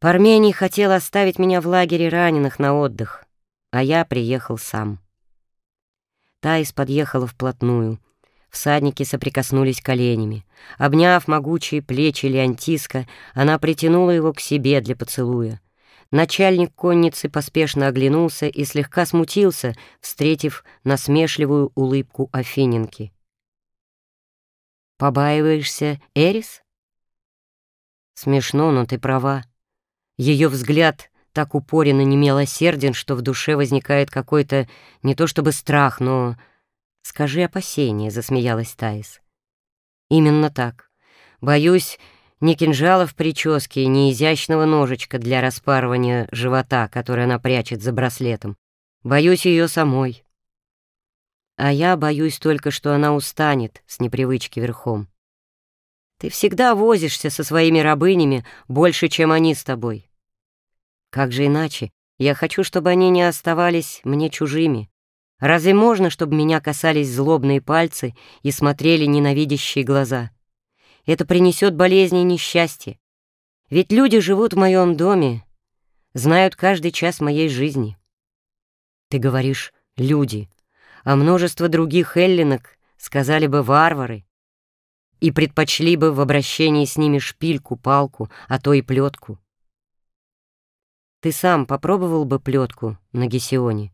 Пармений хотел оставить меня в лагере раненых на отдых, а я приехал сам. Таис подъехала вплотную. Всадники соприкоснулись коленями. Обняв могучие плечи Леонтиска, она притянула его к себе для поцелуя. Начальник конницы поспешно оглянулся и слегка смутился, встретив насмешливую улыбку Афиненки. «Побаиваешься, Эрис?» «Смешно, но ты права. Ее взгляд так упорен и немилосерден, что в душе возникает какой-то не то чтобы страх, но... Скажи опасение, — засмеялась Таис. Именно так. Боюсь, ни кинжала в прическе, ни изящного ножичка для распарывания живота, который она прячет за браслетом. Боюсь ее самой. А я боюсь только, что она устанет с непривычки верхом. Ты всегда возишься со своими рабынями больше, чем они с тобой. Как же иначе? Я хочу, чтобы они не оставались мне чужими. Разве можно, чтобы меня касались злобные пальцы и смотрели ненавидящие глаза? Это принесет болезни и несчастье. Ведь люди живут в моем доме, знают каждый час моей жизни. Ты говоришь «люди», а множество других эллинок сказали бы «варвары» и предпочли бы в обращении с ними шпильку, палку, а то и плетку. Ты сам попробовал бы плетку на Гесионе?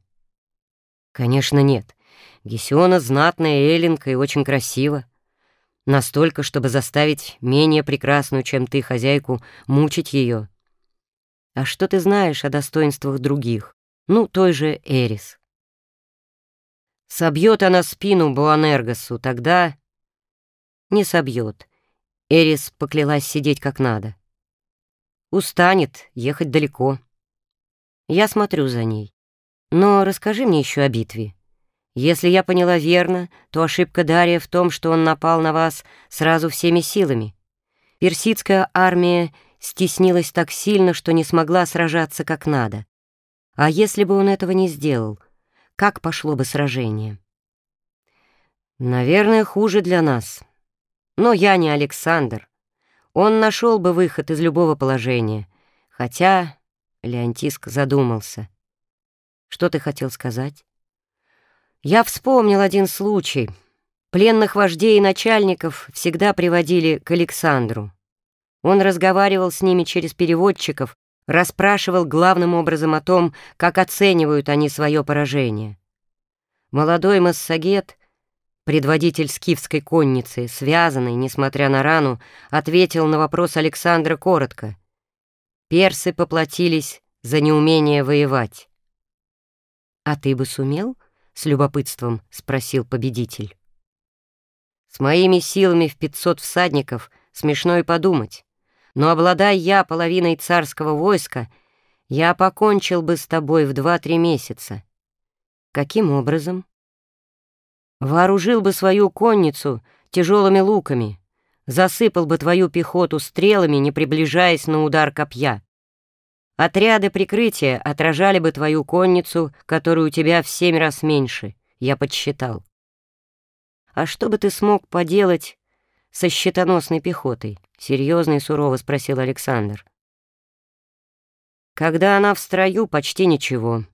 Конечно, нет. Гесиона знатная эллинка и очень красива. Настолько, чтобы заставить менее прекрасную, чем ты, хозяйку, мучить ее. А что ты знаешь о достоинствах других? Ну, той же Эрис. Собьет она спину Буанергосу, тогда... Не собьет. Эрис поклялась сидеть как надо. Устанет, ехать далеко. Я смотрю за ней. Но расскажи мне еще о битве. Если я поняла верно, то ошибка Дария в том, что он напал на вас сразу всеми силами. Персидская армия стеснилась так сильно, что не смогла сражаться как надо. А если бы он этого не сделал, как пошло бы сражение? Наверное, хуже для нас. Но я не Александр. Он нашел бы выход из любого положения. Хотя Леонтиск задумался. «Что ты хотел сказать?» «Я вспомнил один случай. Пленных вождей и начальников всегда приводили к Александру. Он разговаривал с ними через переводчиков, расспрашивал главным образом о том, как оценивают они свое поражение. Молодой массагет, предводитель скифской конницы, связанный, несмотря на рану, ответил на вопрос Александра коротко. Персы поплатились за неумение воевать. «А ты бы сумел?» — с любопытством спросил победитель. «С моими силами в пятьсот всадников смешно и подумать, но обладая я половиной царского войска, я покончил бы с тобой в два-три месяца. Каким образом? Вооружил бы свою конницу тяжелыми луками, засыпал бы твою пехоту стрелами, не приближаясь на удар копья. Отряды прикрытия отражали бы твою конницу, которую у тебя в семь раз меньше, я подсчитал. А что бы ты смог поделать со щитоносной пехотой? Серьезно и сурово спросил Александр. Когда она в строю, почти ничего.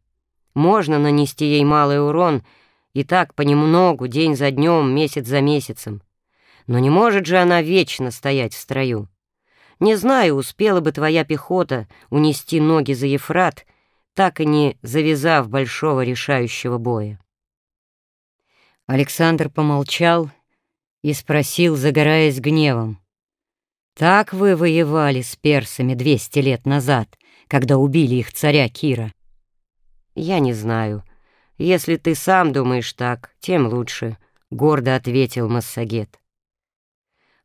Можно нанести ей малый урон, и так понемногу, день за днем, месяц за месяцем. Но не может же она вечно стоять в строю. Не знаю, успела бы твоя пехота унести ноги за Ефрат, так и не завязав большого решающего боя. Александр помолчал и спросил, загораясь гневом. «Так вы воевали с персами двести лет назад, когда убили их царя Кира?» «Я не знаю. Если ты сам думаешь так, тем лучше», — гордо ответил Массагет.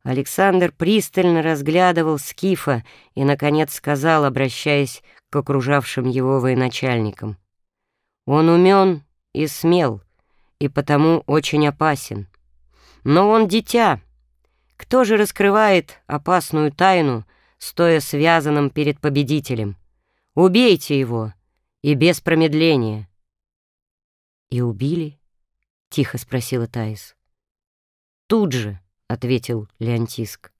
Александр пристально разглядывал Скифа и, наконец, сказал, обращаясь к окружавшим его военачальникам. «Он умен и смел, и потому очень опасен. Но он дитя. Кто же раскрывает опасную тайну, стоя связанным перед победителем? Убейте его, и без промедления». «И убили?» — тихо спросила Таис. «Тут же», ответил Леонтиск.